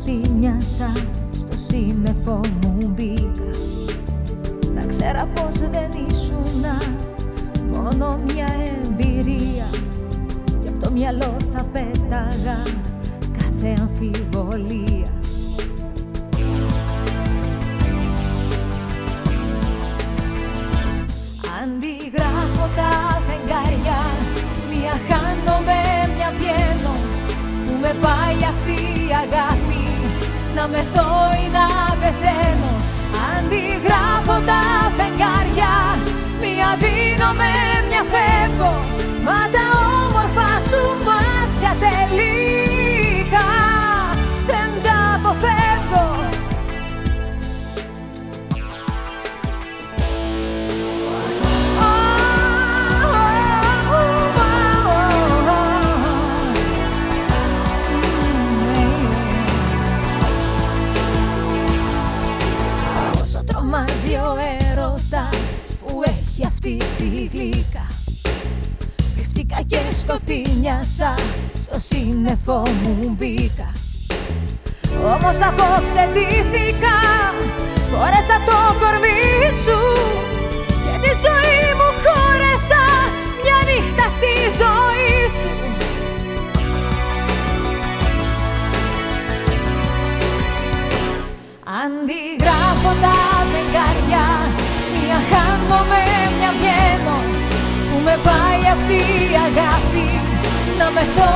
σκοτεινιάσα στο σύννεφο μου μπήκα. Να ξέρα πως δεν ήσουν μόνο μια εμπειρία. Και από το μυαλό θα πέταγα κάθε αμφιβολία Να μεθώ ή να πεθαίνω. Αντιγράφω τρομάζει ο έρωτας που έχει αυτή τη γλύκα Κρυφτήκα και σκοτεινιάσα στο σύννεφο μου μπήκα. Όμως απόψε ντύθηκα Φόρεσα το κορμί σου Και τη ζωή μου χώρεσα Μια νύχτα στη ζωή σου. Αντιγράφω τα αυτή η αγάπη Να μεθώ